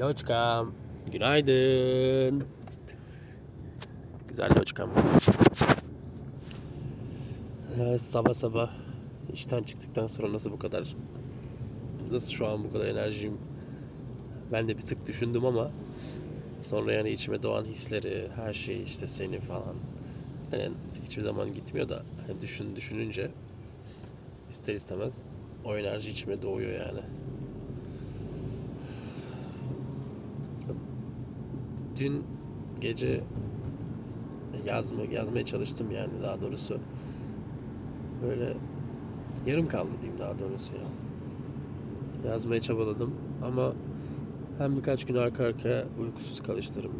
Loçkam. Günaydın. Güzel loçkam. Sabah sabah işten çıktıktan sonra nasıl bu kadar nasıl şu an bu kadar enerjiyim ben de bir tık düşündüm ama sonra yani içime doğan hisleri her şey işte seni falan yani hiçbir zaman gitmiyor da düşün düşününce ister istemez o enerji içime doğuyor yani. Dün gece yazma, yazmaya çalıştım yani daha doğrusu. Böyle yarım kaldı diyeyim daha doğrusu ya. Yazmaya çabaladım ama hem birkaç gün arka arkaya uykusuz kalıştırım.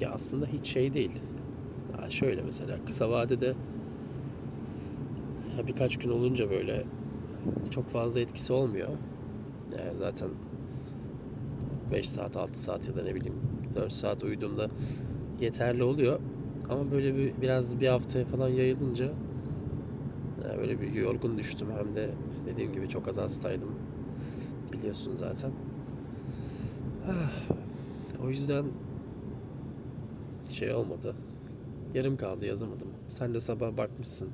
Ya aslında hiç şey değil. Ya şöyle mesela kısa vadede ya birkaç gün olunca böyle çok fazla etkisi olmuyor. Yani zaten 5 saat 6 saat ya da ne bileyim 4 saat uyuduğumda yeterli oluyor. Ama böyle bir biraz bir haftaya falan yayılınca yani böyle bir yorgun düştüm. Hem de dediğim gibi çok az hastaydım. Biliyorsun zaten. O yüzden şey olmadı. Yarım kaldı yazamadım. Sen de sabah bakmışsın.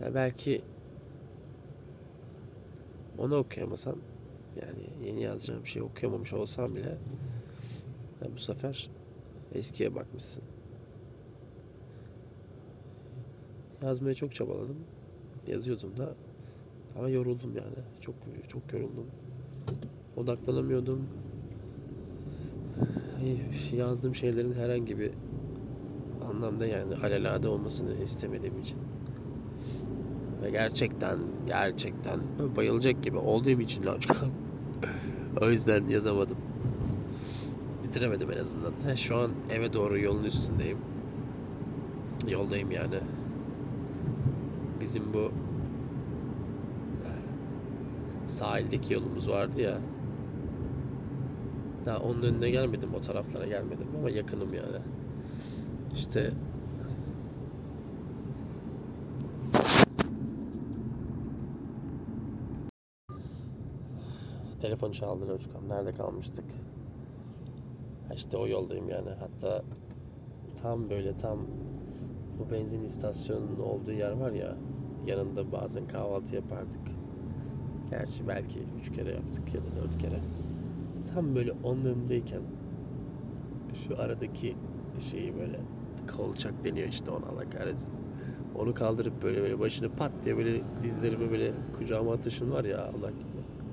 Ya belki onu okuyamasan yani yeni yazacağım şey okuyamamış olsam bile ya bu sefer eskiye bakmışsın. Yazmaya çok çabaladım. Yazıyordum da ama yoruldum yani. Çok çok yoruldum. Odaklanamıyordum. Yazdığım şeylerin herhangi bir anlamda yani alelade olmasını istemediğim için. Ve gerçekten gerçekten bayılacak gibi olduğum için Loçkan. o yüzden yazamadım. Bitiremedim en azından. He, şu an eve doğru yolun üstündeyim. Yoldayım yani. Bizim bu sahildeki yolumuz vardı ya. Daha onun önüne gelmedim, o taraflara gelmedim ama yakınım yani. İşte telefon çaldı Loçkan. Nerede kalmıştık? İşte o yoldayım yani. Hatta tam böyle tam bu benzin istasyonunun olduğu yer var ya yanında bazen kahvaltı yapardık. Gerçi belki üç kere yaptık ya da dört kere. Tam böyle onun önündeyken şu aradaki şeyi böyle kolçak deniyor işte ona Allah kahretsin. Onu kaldırıp böyle böyle başını pat diye böyle dizlerimi böyle kucağıma atışın var ya Allah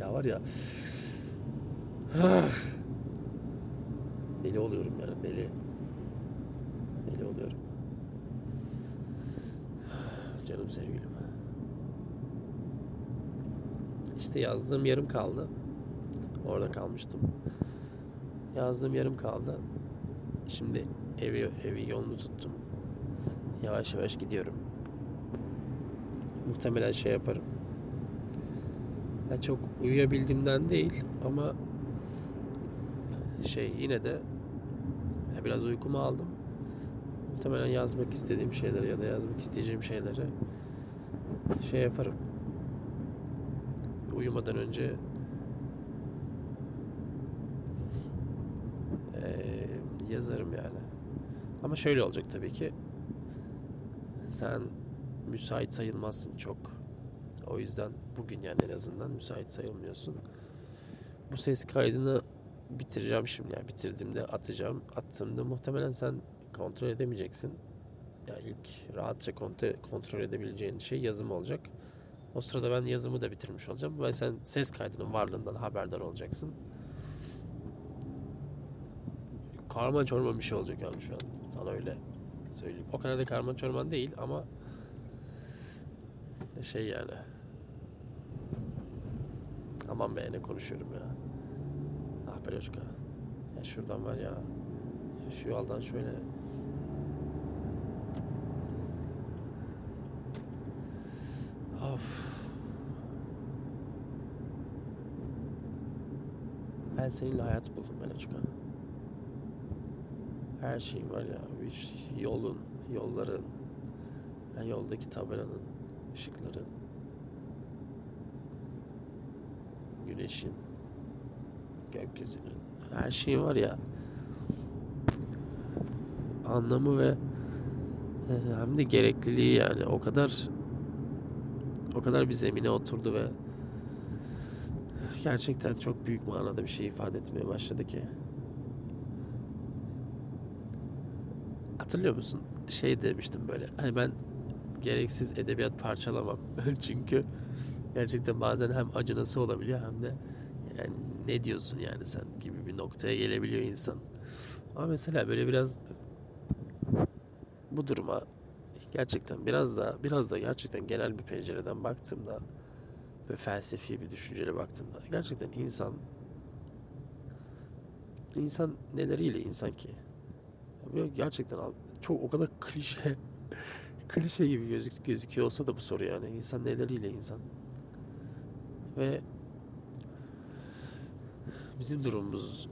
ya var ya. Deli oluyorum yani deli. Deli oluyorum. Canım sevgilim. İşte yazdığım yarım kaldı. Orada kalmıştım. Yazdığım yarım kaldı. Şimdi evi evi yolunu tuttum. Yavaş yavaş gidiyorum. Muhtemelen şey yaparım ya çok uyuyabildiğimden değil ama şey yine de biraz uykumu aldım. Muhtemelen yazmak istediğim şeyleri ya da yazmak isteyeceğim şeyleri şey yaparım. Uyumadan önce yazarım yani. Ama şöyle olacak tabii ki. Sen müsait sayılmazsın çok. O yüzden bugün yani en azından müsait sayılmıyorsun. Bu ses kaydını bitireceğim şimdi. Yani bitirdiğimde atacağım. Attığımda muhtemelen sen kontrol edemeyeceksin. Yani ilk rahatça kontrol, kontrol edebileceğin şey yazım olacak. O sırada ben yazımı da bitirmiş olacağım. Ve sen ses kaydının varlığından haberdar olacaksın. Karman çorman bir şey olacak yani şu an. Sana öyle söyleyeyim. O kadar da karman çorman değil ama şey yani. Aman be ne konuşuyorum ya. Ah be Loşka. Ya şuradan var ya. Şu yoldan şöyle. Of. Ben seninle hayat buldum Meloçka. Her şeyim var ya. Yolun, yolların, yoldaki tabelanın, ışıkların. Güneşin, gökyüzünün, her şeyin var ya anlamı ve e, hem de gerekliliği yani o kadar o kadar bir zemine oturdu ve gerçekten çok büyük manada bir şey ifade etmeye başladı ki. Hatırlıyor musun? Şey demiştim böyle. Hani ben gereksiz edebiyat parçalamam. Çünkü gerçekten bazen hem acınası olabiliyor hem de yani ne diyorsun yani sen gibi bir noktaya gelebiliyor insan. Ama mesela böyle biraz bu duruma gerçekten biraz da biraz da gerçekten genel bir pencereden baktığımda ve felsefi bir düşünceyle baktığımda gerçekten insan insan neleriyle insan ki? Böyle gerçekten çok o kadar klişe klişe gibi gözük, gözüküyor olsa da bu soru yani insan neleriyle insan ve bizim durumumuz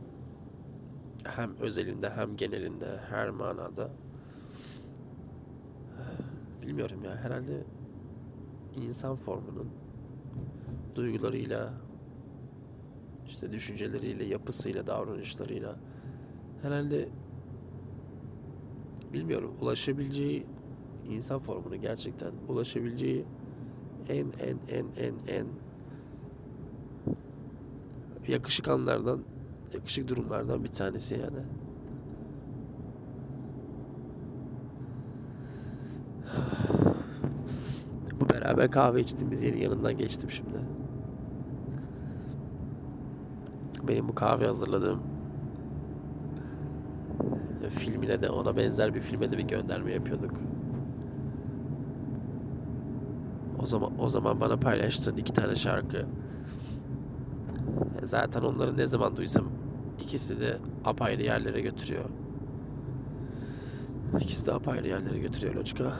hem özelinde hem genelinde her manada bilmiyorum ya herhalde insan formunun duygularıyla işte düşünceleriyle, yapısıyla, davranışlarıyla herhalde bilmiyorum ulaşabileceği insan formunu gerçekten ulaşabileceği en en en en en yakışık anlardan yakışık durumlardan bir tanesi yani. Bu beraber kahve içtiğimiz yerin yanından geçtim şimdi. Benim bu kahve hazırladığım filmine de ona benzer bir filme de bir gönderme yapıyorduk. O zaman o zaman bana paylaştığın iki tane şarkı. Zaten onları ne zaman duysam ikisi de apayrı yerlere götürüyor. İkisi de apayrı yerlere götürüyor Loçka.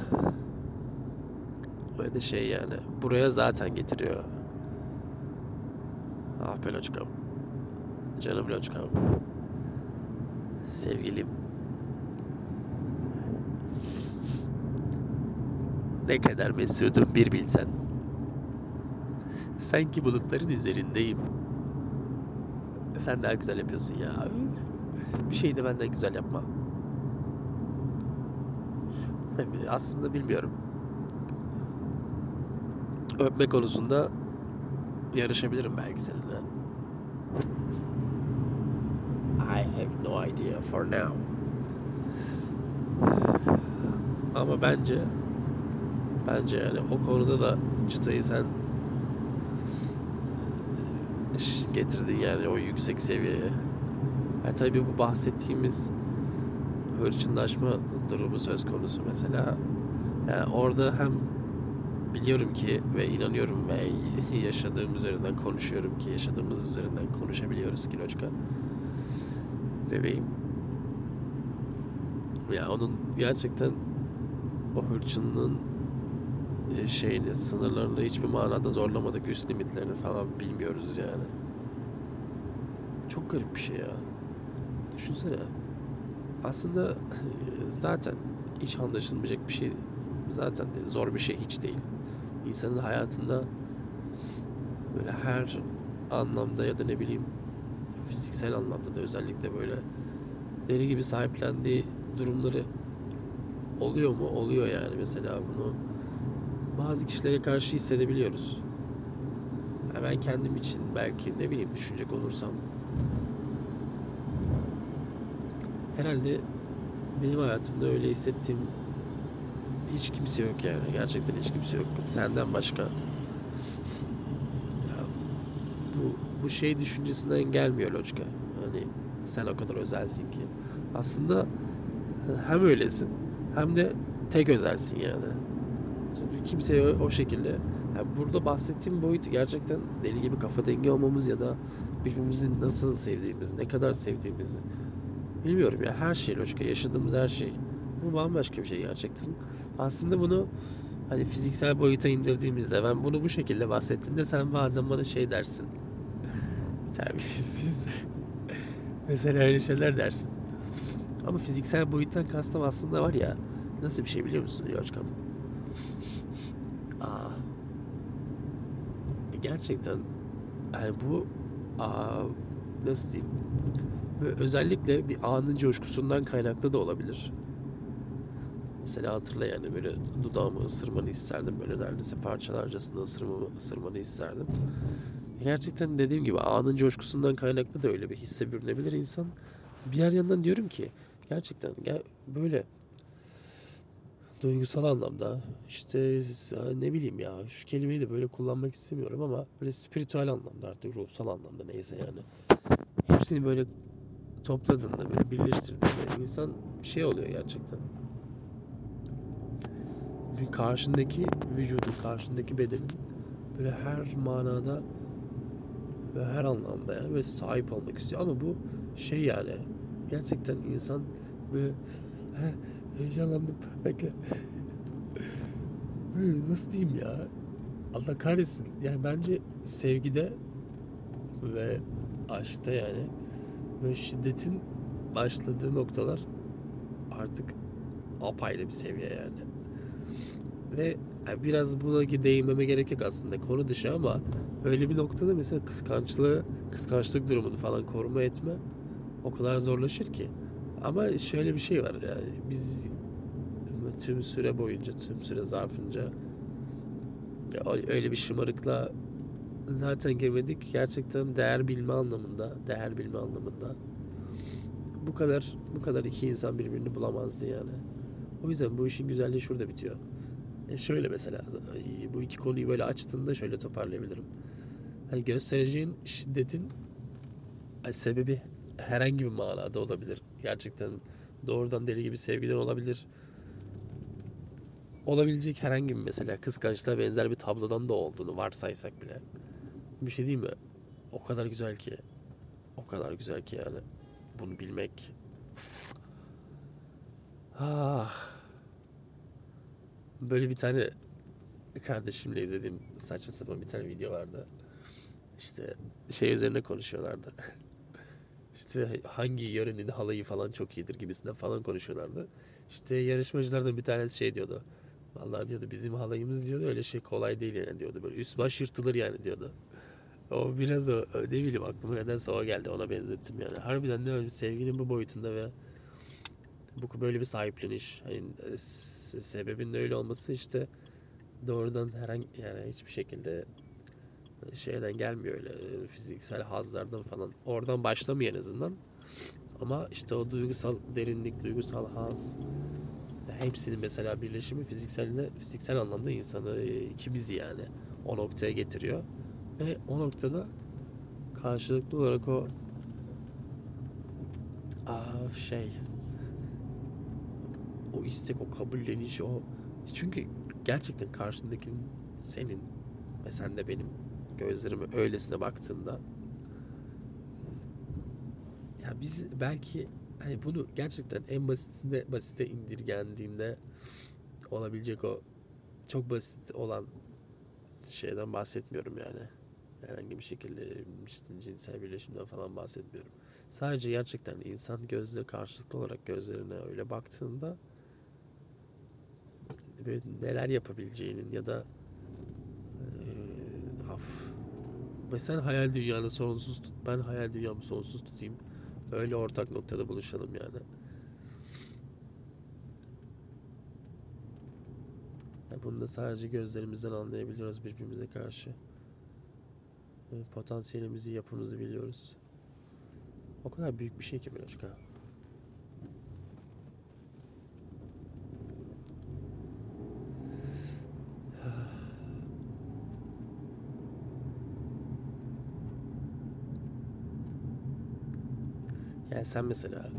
Ve de şey yani buraya zaten getiriyor. Ah be Loçkam. Canım Loçkam. Sevgilim. Ne kadar mesudum bir bilsen. Sanki bulutların üzerindeyim. Sen daha güzel yapıyorsun ya. Bir şey de benden güzel yapma. Aslında bilmiyorum. Öpme konusunda yarışabilirim belki seninle. I have no idea for now. Ama bence bence yani o konuda da çıtayı sen getirdin yani o yüksek seviyeye. Ya tabii bu bahsettiğimiz hırçınlaşma durumu söz konusu mesela. Yani orada hem biliyorum ki ve inanıyorum ve yaşadığım üzerinden konuşuyorum ki yaşadığımız üzerinden konuşabiliyoruz ki Loçka. Bebeğim. Ya onun gerçekten o hırçınlığın e, şeyini, sınırlarını hiçbir manada zorlamadık. Üst limitlerini falan bilmiyoruz yani. Çok garip bir şey ya. Düşünsene. Aslında zaten hiç anlaşılmayacak bir şey zaten de zor bir şey hiç değil. İnsanın hayatında böyle her anlamda ya da ne bileyim fiziksel anlamda da özellikle böyle deli gibi sahiplendiği durumları oluyor mu? Oluyor yani mesela bunu bazı kişilere karşı hissedebiliyoruz. Yani ben kendim için belki ne bileyim düşünecek olursam herhalde benim hayatımda öyle hissettiğim hiç kimse yok yani. Gerçekten hiç kimse yok. Senden başka. Ya, bu, bu şey düşüncesinden gelmiyor Loçka. Hani sen o kadar özelsin ki. Aslında hem öylesin hem de tek özelsin yani. Kimseye o, o şekilde. Yani burada bahsettiğim boyut gerçekten deli gibi kafa dengi olmamız ya da birbirimizi nasıl sevdiğimiz, ne kadar sevdiğimizi bilmiyorum ya her şey Loçka yaşadığımız her şey. Bu bambaşka bir şey gerçekten. Aslında bunu hani fiziksel boyuta indirdiğimizde ben bunu bu şekilde bahsettiğimde sen bazen bana şey dersin. Terbiyesiz. Mesela öyle şeyler dersin. Ama fiziksel boyuttan kastım aslında var ya nasıl bir şey biliyor musun Yoçkan? Aa, gerçekten yani bu nasıl diyeyim böyle özellikle bir anın coşkusundan kaynaklı da olabilir. Mesela hatırla yani böyle dudağımı ısırmanı isterdim. Böyle neredeyse parçalarcasına ısırmamı, ısırmanı isterdim. Gerçekten dediğim gibi anın coşkusundan kaynaklı da öyle bir hisse bürünebilir insan. Bir yer yandan diyorum ki gerçekten gel böyle duygusal anlamda işte ne bileyim ya şu kelimeyi de böyle kullanmak istemiyorum ama böyle spiritüel anlamda artık ruhsal anlamda neyse yani. Hepsini böyle topladığında böyle birleştirdiğinde insan şey oluyor gerçekten. Bir karşındaki vücudun, karşındaki bedenin böyle her manada ve her anlamda yani böyle sahip olmak istiyor. Ama bu şey yani gerçekten insan böyle heyecanlandım bekle böyle nasıl diyeyim ya Allah kahretsin yani bence sevgide ve aşkta yani böyle şiddetin başladığı noktalar artık apayrı bir seviye yani. Ve biraz buna değinmeme gerek yok aslında konu dışı ama öyle bir noktada mesela kıskançlığı, kıskançlık durumunu falan koruma etme o kadar zorlaşır ki. Ama şöyle bir şey var yani biz tüm süre boyunca, tüm süre zarfınca öyle bir şımarıkla zaten girmedik. Gerçekten değer bilme anlamında, değer bilme anlamında bu kadar bu kadar iki insan birbirini bulamazdı yani. O yüzden bu işin güzelliği şurada bitiyor. E şöyle mesela bu iki konuyu böyle açtığında şöyle toparlayabilirim. Hani göstereceğin şiddetin sebebi herhangi bir manada olabilir. Gerçekten doğrudan deli gibi sevgiden olabilir. Olabilecek herhangi bir mesela kıskançlığa benzer bir tablodan da olduğunu varsaysak bile. Bir şey değil mi? O kadar güzel ki. O kadar güzel ki yani. Bunu bilmek. Ah. Böyle bir tane kardeşimle izlediğim saçma sapan bir tane video vardı. İşte şey üzerine konuşuyorlardı. İşte hangi yörenin halayı falan çok iyidir gibisinden falan konuşuyorlardı. İşte yarışmacılardan bir tanesi şey diyordu. Vallahi diyordu bizim halayımız diyordu öyle şey kolay değil yani diyordu. Böyle üst baş yırtılır yani diyordu. O biraz o ne bileyim aklıma nedense o geldi ona benzettim yani. Harbiden de öyle sevginin bu boyutunda ve bu böyle bir sahipleniş. Yani e, sebebin öyle olması işte doğrudan herhangi yani hiçbir şekilde şeyden gelmiyor öyle e, fiziksel hazlardan falan. Oradan başlamıyor en azından. Ama işte o duygusal derinlik, duygusal haz hepsinin mesela birleşimi fiziksel fiziksel anlamda insanı ikimiz yani o noktaya getiriyor. Ve o noktada karşılıklı olarak o aa, şey o istek, o kabulleniş, o çünkü gerçekten karşındakinin senin ve sen de benim gözlerime öylesine baktığında ya biz belki hani bunu gerçekten en basitinde basite indirgendiğinde olabilecek o çok basit olan şeyden bahsetmiyorum yani. Herhangi bir şekilde cinsel birleşimden falan bahsetmiyorum. Sadece gerçekten insan gözle karşılıklı olarak gözlerine öyle baktığında neler yapabileceğinin ya da e, af mesela hayal dünyanı sonsuz tut ben hayal dünyamı sonsuz tutayım öyle ortak noktada buluşalım yani. Ya bunu da sadece gözlerimizden anlayabiliyoruz birbirimize karşı. Potansiyelimizi, yapımızı biliyoruz. O kadar büyük bir şey ki Miloşka. Yani sen mesela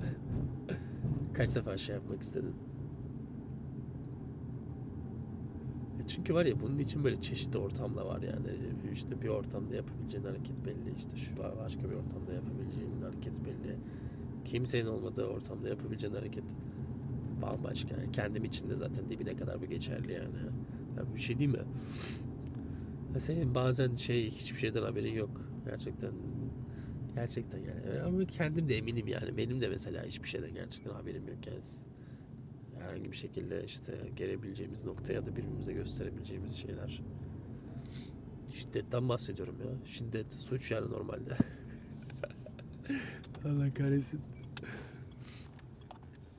kaç defa şey yapmak istedin? E çünkü var ya bunun için böyle çeşitli ortamda var yani. İşte bir ortamda yapabileceğin hareket belli işte şu başka bir ortamda yapabileceğin hareket belli. Kimsenin olmadığı ortamda yapabileceğin hareket bambaşka. Yani kendim için de zaten dibine kadar bu geçerli yani. Ya bir şey değil mi? Ya senin bazen şey hiçbir şeyden haberin yok. Gerçekten gerçekten yani ama kendim de eminim yani benim de mesela hiçbir şeyden gerçekten haberim yok yani herhangi bir şekilde işte gelebileceğimiz noktaya da birbirimize gösterebileceğimiz şeyler Şiddetten bahsediyorum ya. Şiddet suç yani normalde. Allah kahretsin.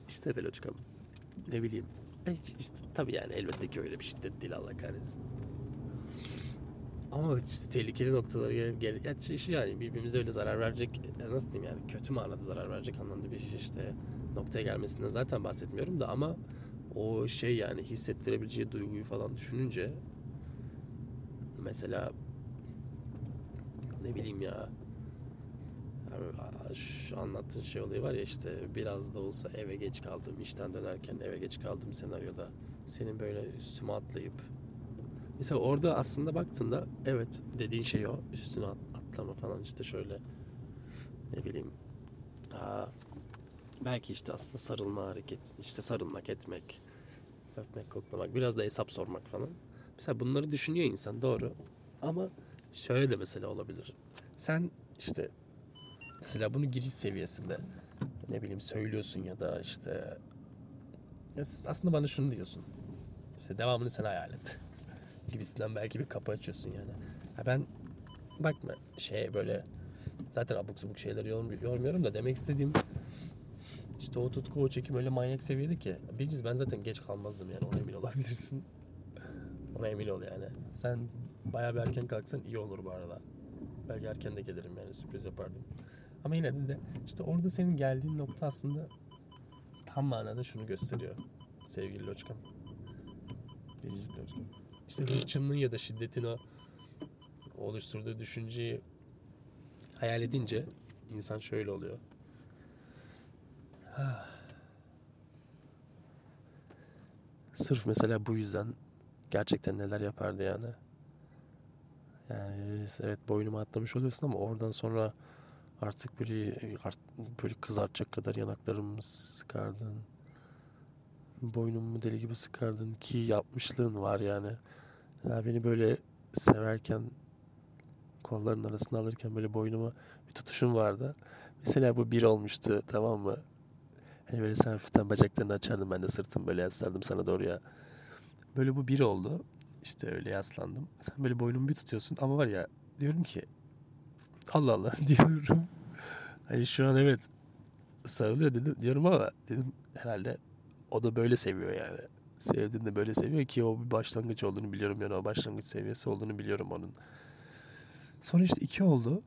İşte Beloçkam. Ne bileyim. İşte, tabii yani elbette ki öyle bir şiddet değil Allah kahretsin. Ama işte tehlikeli noktalara gel, gel ya şey yani birbirimize öyle zarar verecek ya nasıl diyeyim yani kötü manada zarar verecek anlamda bir işte noktaya gelmesinden zaten bahsetmiyorum da ama o şey yani hissettirebileceği duyguyu falan düşününce mesela ne bileyim ya yani şu anlattığın şey olayı var ya işte biraz da olsa eve geç kaldım işten dönerken eve geç kaldım senaryoda senin böyle üstüme atlayıp mesela orada aslında baktığında evet dediğin şey o üstüne at- atlama falan işte şöyle ne bileyim aa, belki işte aslında sarılma hareket işte sarılmak etmek öpmek koklamak biraz da hesap sormak falan mesela bunları düşünüyor insan doğru ama şöyle de mesela olabilir sen işte mesela bunu giriş seviyesinde ne bileyim söylüyorsun ya da işte aslında bana şunu diyorsun. İşte devamını sen hayal et. Gibisinden belki bir kapı açıyorsun yani. Ha ben bakma şey böyle zaten abuk subuk şeyleri yorum, yormuyorum da demek istediğim işte o tutku o çekim öyle manyak seviyede ki birincisi ben zaten geç kalmazdım yani ona emin olabilirsin. Ona emin ol yani. Sen bayağı bir erken kalksan iyi olur bu arada. Belki erken de gelirim yani sürpriz yapardım. Ama yine de, işte orada senin geldiğin nokta aslında tam manada şunu gösteriyor sevgili Loçkam. Biricik Loçkam. İşte hırçınlığın ya da şiddetin o oluşturduğu düşünceyi hayal edince insan şöyle oluyor. Sırf mesela bu yüzden gerçekten neler yapardı yani. Yani evet boynuma atlamış oluyorsun ama oradan sonra artık böyle, böyle kızartacak kadar yanaklarımı sıkardın. Boynumu deli gibi sıkardın ki yapmışlığın var yani. Ya beni böyle severken kolların arasına alırken böyle boynuma bir tutuşum vardı. Mesela bu bir olmuştu tamam mı? Hani böyle sen hafiften bacaklarını açardın ben de sırtımı böyle yaslardım sana doğru ya. Böyle bu bir oldu. İşte öyle yaslandım. Sen böyle boynumu bir tutuyorsun ama var ya diyorum ki Allah Allah diyorum. Hani şu an evet sarılıyor dedim diyorum ama dedim herhalde o da böyle seviyor yani. Sevdiğinde böyle seviyor ki o bir başlangıç olduğunu biliyorum yani o başlangıç seviyesi olduğunu biliyorum onun. Sonra işte iki oldu.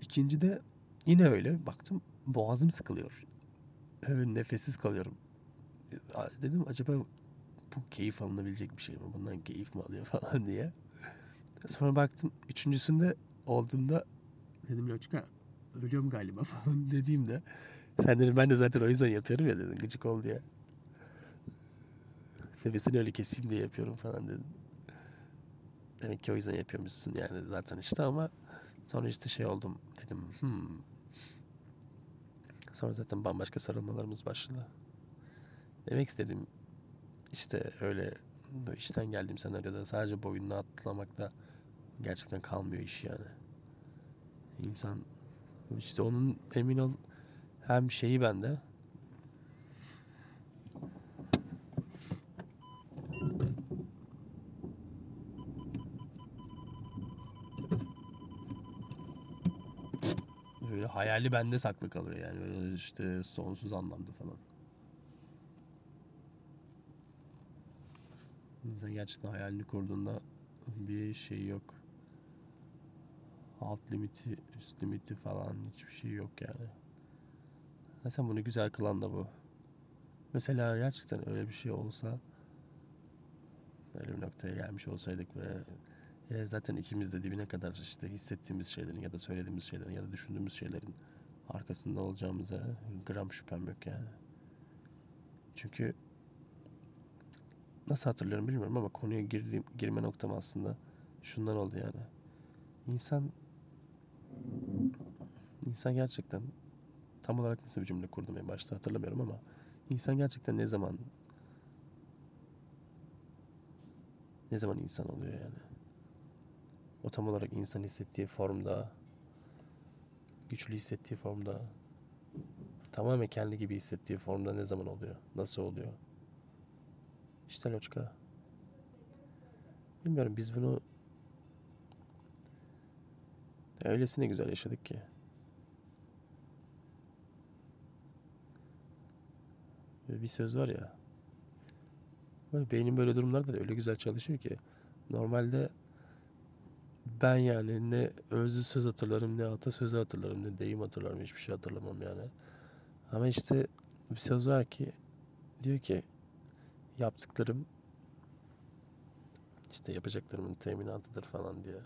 İkinci de yine öyle baktım boğazım sıkılıyor. Evet, nefessiz kalıyorum. Dedim acaba bu keyif alınabilecek bir şey mi? Bundan keyif mi alıyor falan diye. Sonra baktım üçüncüsünde olduğunda dedim Loçka ölüyorum galiba falan dediğimde sen dedim ben de zaten o yüzden yapıyorum ya dedin gıcık ol diye. Nefesini öyle keseyim diye yapıyorum falan dedim. Demek ki o yüzden yapıyormuşsun yani zaten işte ama sonra işte şey oldum dedim hmm. Sonra zaten bambaşka sarılmalarımız başladı. Demek istediğim işte öyle işten geldiğim senaryoda sadece boynuna atlamakta gerçekten kalmıyor iş yani. İnsan işte onun emin ol hem şeyi bende böyle hayali bende saklı kalıyor yani böyle işte sonsuz anlamda falan. İnsan gerçekten hayalini kurduğunda bir şey yok. Alt limiti, üst limiti falan hiçbir şey yok yani. Zaten bunu güzel kılan da bu. Mesela gerçekten öyle bir şey olsa öyle bir noktaya gelmiş olsaydık ve ya zaten ikimiz de dibine kadar işte hissettiğimiz şeylerin ya da söylediğimiz şeylerin ya da düşündüğümüz şeylerin arkasında olacağımıza gram şüphem yok yani. Çünkü nasıl hatırlıyorum bilmiyorum ama konuya girdiğim, girme noktam aslında şundan oldu yani. İnsan insan gerçekten tam olarak nasıl bir cümle kurdum en başta hatırlamıyorum ama insan gerçekten ne zaman ne zaman insan oluyor yani. O tam olarak insan hissettiği formda güçlü hissettiği formda tamamen kendi gibi hissettiği formda ne zaman oluyor? Nasıl oluyor? İşte Loçka. Bilmiyorum biz bunu Öylesine güzel yaşadık ki. Bir söz var ya. Böyle beynim böyle durumlarda da öyle güzel çalışıyor ki. Normalde ben yani ne özlü söz hatırlarım ne atasözü hatırlarım ne deyim hatırlarım hiçbir şey hatırlamam yani. Ama işte bir söz var ki diyor ki yaptıklarım işte yapacaklarımın teminatıdır falan diye.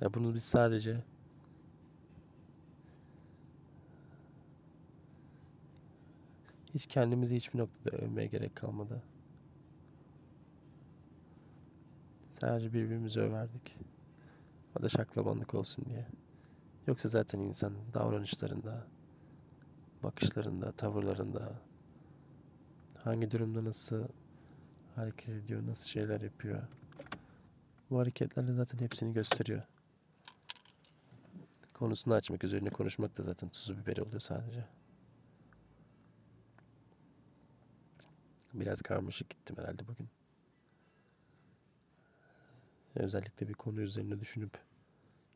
Ya bunu biz sadece hiç kendimizi hiçbir noktada övmeye gerek kalmadı. Sadece birbirimizi överdik. O da şaklabanlık olsun diye. Yoksa zaten insan davranışlarında, bakışlarında, tavırlarında, hangi durumda nasıl hareket ediyor, nasıl şeyler yapıyor. Bu hareketlerle zaten hepsini gösteriyor. Konusunu açmak, üzerine konuşmak da zaten tuzu biberi oluyor sadece. Biraz karmaşık gittim herhalde bugün. Özellikle bir konu üzerine düşünüp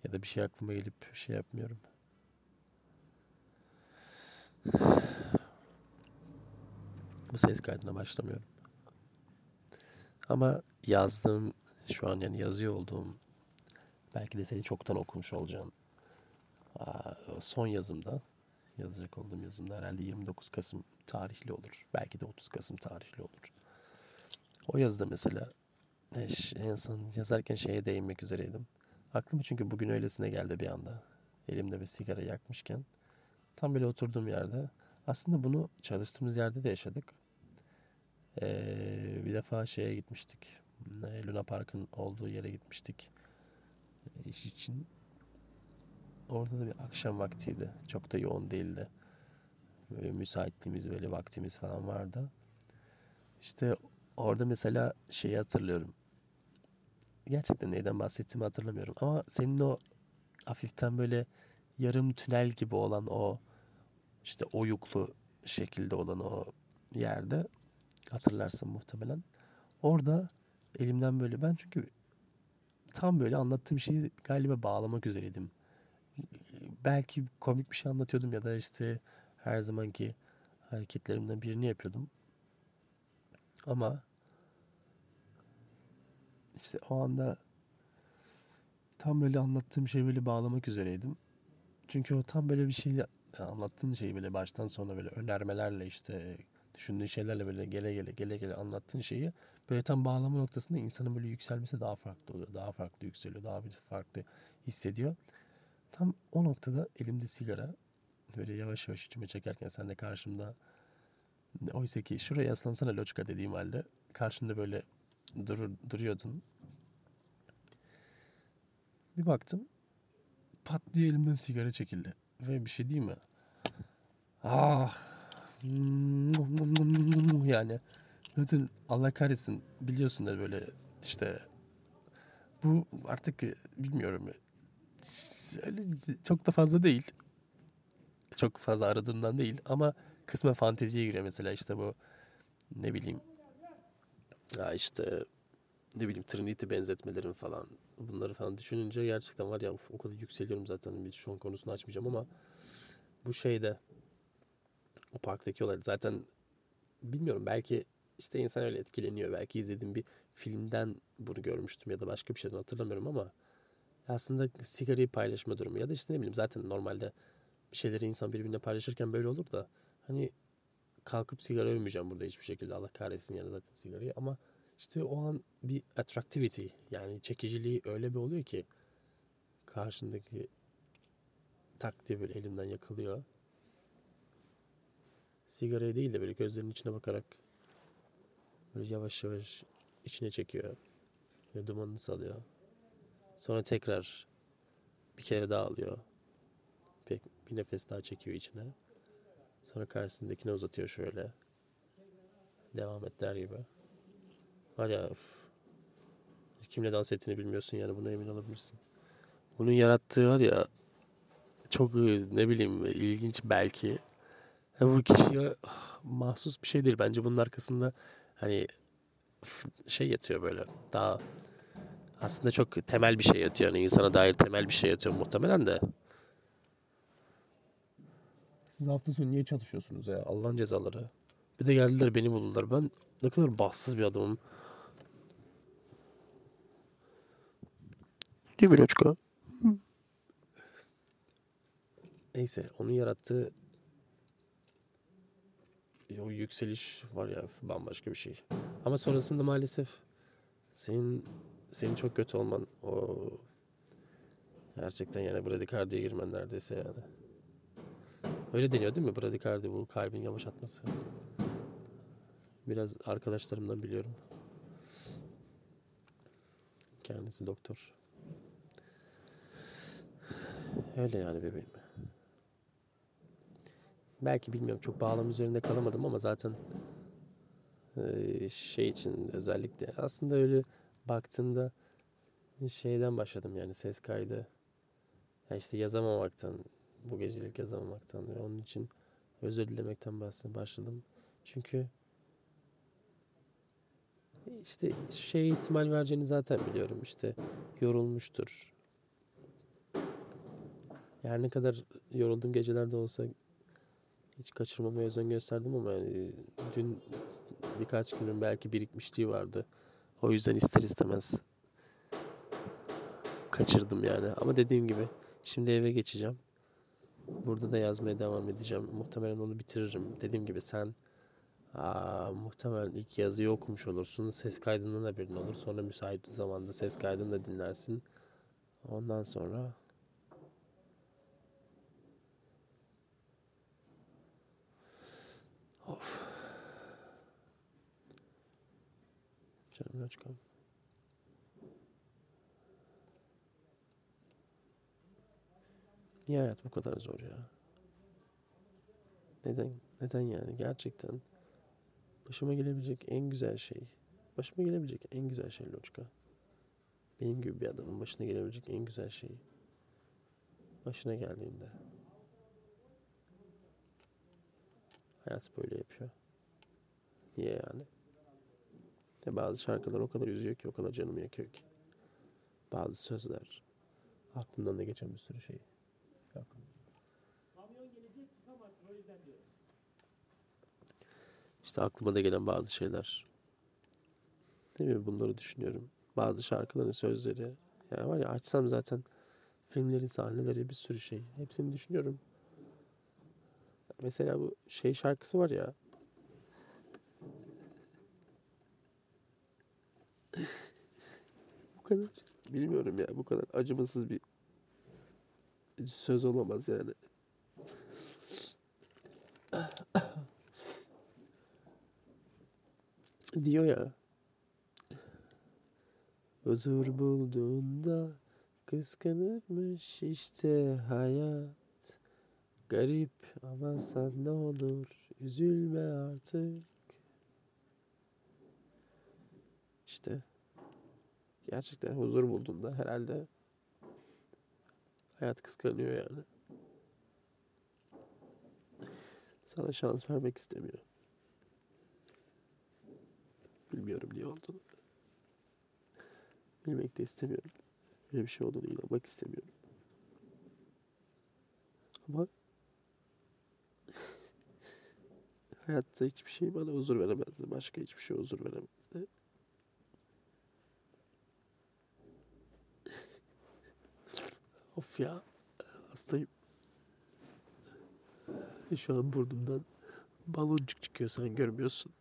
ya da bir şey aklıma gelip şey yapmıyorum. Bu ses kaydına başlamıyorum. Ama yazdığım şu an yani yazıyor olduğum belki de seni çoktan okumuş olacağım. Son yazımda yazacak olduğum yazımda herhalde 29 Kasım tarihli olur. Belki de 30 Kasım tarihli olur. O yazıda mesela en son yazarken şeye değinmek üzereydim. Aklıma çünkü bugün öylesine geldi bir anda. Elimde bir sigara yakmışken. Tam böyle oturduğum yerde. Aslında bunu çalıştığımız yerde de yaşadık. Ee, bir defa şeye gitmiştik. Luna Park'ın olduğu yere gitmiştik. İş için. Orada da bir akşam vaktiydi. Çok da yoğun değildi. Böyle müsaitliğimiz, böyle vaktimiz falan vardı. İşte orada mesela şeyi hatırlıyorum gerçekten neyden bahsettiğimi hatırlamıyorum. Ama senin o hafiften böyle yarım tünel gibi olan o işte oyuklu şekilde olan o yerde hatırlarsın muhtemelen. Orada elimden böyle ben çünkü tam böyle anlattığım şeyi galiba bağlamak üzereydim. Belki komik bir şey anlatıyordum ya da işte her zamanki hareketlerimden birini yapıyordum. Ama işte o anda tam böyle anlattığım şeyi böyle bağlamak üzereydim. Çünkü o tam böyle bir şey anlattığın şeyi böyle baştan sona böyle önermelerle işte düşündüğün şeylerle böyle gele gele gele gele anlattığın şeyi böyle tam bağlama noktasında insanın böyle yükselmesi daha farklı oluyor. Daha farklı yükseliyor. Daha bir farklı hissediyor. Tam o noktada elimde sigara böyle yavaş yavaş içime çekerken sen de karşımda oysa ki şuraya yaslansana loçka dediğim halde karşında böyle durur, duruyordun. Bir baktım pat diye elimden sigara çekildi. Ve bir şey değil mi? Ah yani zaten Allah kahretsin biliyorsun da böyle işte bu artık bilmiyorum öyle çok da fazla değil. Çok fazla aradığımdan değil ama kısmen fanteziye giriyor mesela işte bu ne bileyim ya işte ne bileyim Trinity benzetmelerim falan bunları falan düşününce gerçekten var ya o kadar yükseliyorum zaten. Biz şu an konusunu açmayacağım ama bu şeyde o parktaki olay zaten bilmiyorum belki işte insan öyle etkileniyor. Belki izlediğim bir filmden bunu görmüştüm ya da başka bir şeyden hatırlamıyorum ama aslında sigarayı paylaşma durumu ya da işte ne bileyim zaten normalde bir şeyleri insan birbirine paylaşırken böyle olur da hani kalkıp sigara övmeyeceğim burada hiçbir şekilde Allah kahretsin yani zaten sigarayı ama işte o an bir attractivity yani çekiciliği öyle bir oluyor ki karşındaki tak diye böyle elinden yakılıyor. Sigarayı değil de böyle gözlerinin içine bakarak böyle yavaş yavaş içine çekiyor. Ve dumanını salıyor. Sonra tekrar bir kere daha alıyor. Pek bir nefes daha çekiyor içine. Sonra karşısındakine uzatıyor şöyle. Devam et der gibi. Ya of. Kimle dans ettiğini bilmiyorsun yani buna emin olabilirsin. Bunun yarattığı var ya çok ne bileyim ilginç belki. Ya bu kişiye mahsus bir şey değil. Bence bunun arkasında hani şey yatıyor böyle. Daha Aslında çok temel bir şey yatıyor. Yani insana dair temel bir şey yatıyor muhtemelen de. Siz hafta sonu niye çalışıyorsunuz ya? Allah'ın cezaları. Bir de geldiler beni buldular. Ben ne kadar bahtsız bir adamım. Değil mi Loçka? Neyse onun yarattığı o yükseliş var ya bambaşka bir şey. Ama sonrasında maalesef senin senin çok kötü olman o gerçekten yani bradikardiye girmen neredeyse yani. Öyle deniyor değil mi? Bradikardi bu kalbin yavaş atması. Biraz arkadaşlarımdan biliyorum. Kendisi doktor. Öyle yani bebeğim. Belki bilmiyorum çok bağlam üzerinde kalamadım ama zaten e, şey için özellikle aslında öyle baktığımda şeyden başladım yani ses kaydı. Ya işte yazamamaktan, bu gecelik yazamamaktan ve onun için özür dilemekten başladım. Çünkü işte şey ihtimal vereceğini zaten biliyorum işte yorulmuştur. Yani ne kadar yorulduğum gecelerde olsa hiç kaçırmamaya özen gösterdim ama yani dün birkaç günün belki birikmişliği vardı. O yüzden ister istemez kaçırdım yani. Ama dediğim gibi şimdi eve geçeceğim. Burada da yazmaya devam edeceğim. Muhtemelen onu bitiririm. Dediğim gibi sen aa, muhtemelen ilk yazıyı okumuş olursun. Ses kaydından haberin olur. Sonra müsait bir zamanda ses kaydını da dinlersin. Ondan sonra Of. Canım çıkalım. Niye hayat bu kadar zor ya? Neden? Neden yani? Gerçekten başıma gelebilecek en güzel şey. Başıma gelebilecek en güzel şey Loçka. Benim gibi bir adamın başına gelebilecek en güzel şey. Başına geldiğinde. Hayat böyle yapıyor. Niye yani? De bazı şarkılar o kadar üzüyor ki, o kadar canımı yakıyor ki. Bazı sözler. Aklımdan da geçen bir sürü şey. Yok. İşte aklıma da gelen bazı şeyler. Değil mi? Bunları düşünüyorum. Bazı şarkıların sözleri. Ya var ya açsam zaten filmlerin sahneleri bir sürü şey. Hepsini düşünüyorum. Mesela bu şey şarkısı var ya. bu kadar bilmiyorum ya bu kadar acımasız bir söz olamaz yani. Diyor ya. Huzur bulduğunda kıskanırmış işte hayat. Garip ama sen ne olur üzülme artık. İşte gerçekten huzur bulduğunda herhalde hayat kıskanıyor yani. Sana şans vermek istemiyor. Bilmiyorum niye olduğunu. Bilmek de istemiyorum. Böyle bir şey olduğunu inanmak istemiyorum. Ama Hayatta hiçbir şey bana huzur veremezdi. Başka hiçbir şey huzur veremezdi. Of ya. Hastayım. Şu an burnumdan baloncuk çıkıyor sen görmüyorsun.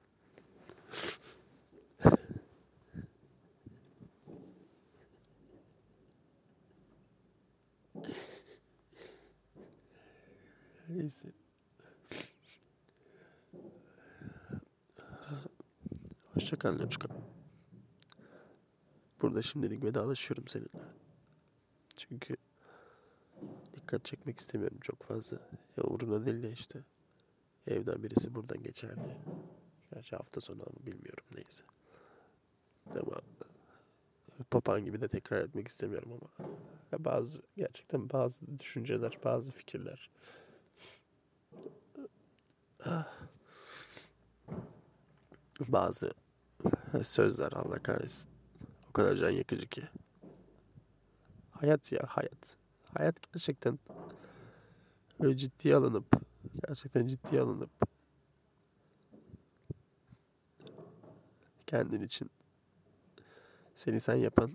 Neyse. Hoşçakal Loçka. Burada şimdilik vedalaşıyorum seninle. Çünkü dikkat çekmek istemiyorum çok fazla. Ya uğruna değil de işte. Evden birisi buradan geçer diye. Gerçi hafta sonu ama bilmiyorum neyse. Ama papağan gibi de tekrar etmek istemiyorum ama. Ya bazı gerçekten bazı düşünceler, bazı fikirler. Bazı sözler Allah kahretsin. O kadar can yakıcı ki. hayat ya hayat. Hayat gerçekten öyle ciddiye alınıp gerçekten ciddiye alınıp kendin için seni sen yapan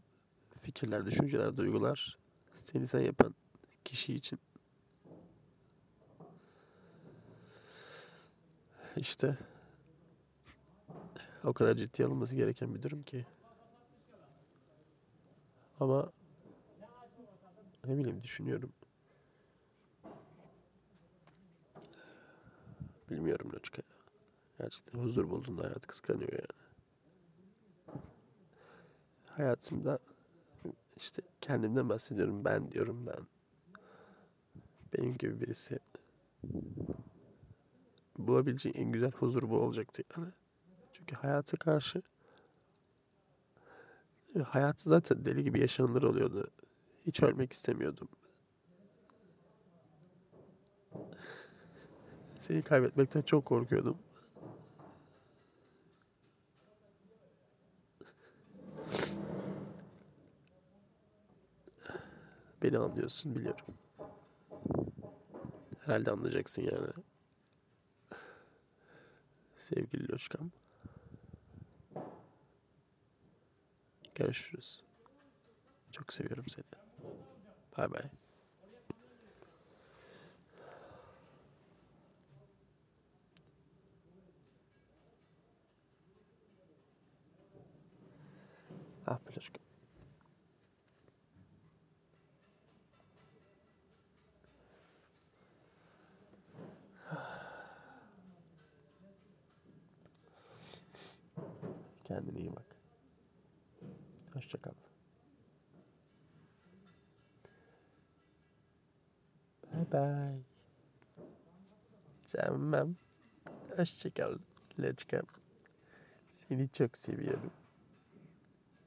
fikirler, düşünceler, duygular seni sen yapan kişi için işte o kadar ciddiye alınması gereken bir durum ki. Ama ne bileyim düşünüyorum. Bilmiyorum Loçka ya. Gerçekten huzur bulduğunda hayat kıskanıyor yani. Hayatımda işte kendimden bahsediyorum. Ben diyorum ben. Benim gibi birisi bulabileceğin en güzel huzur bu olacaktı yani. Çünkü hayata karşı hayat zaten deli gibi yaşanılır oluyordu. Hiç ölmek istemiyordum. Seni kaybetmekten çok korkuyordum. Beni anlıyorsun biliyorum. Herhalde anlayacaksın yani. Sevgili Loşkam. Görüşürüz. Çok seviyorum seni. 拜拜。Tamam. Hoşça kal. Loçkam. Seni çok seviyorum.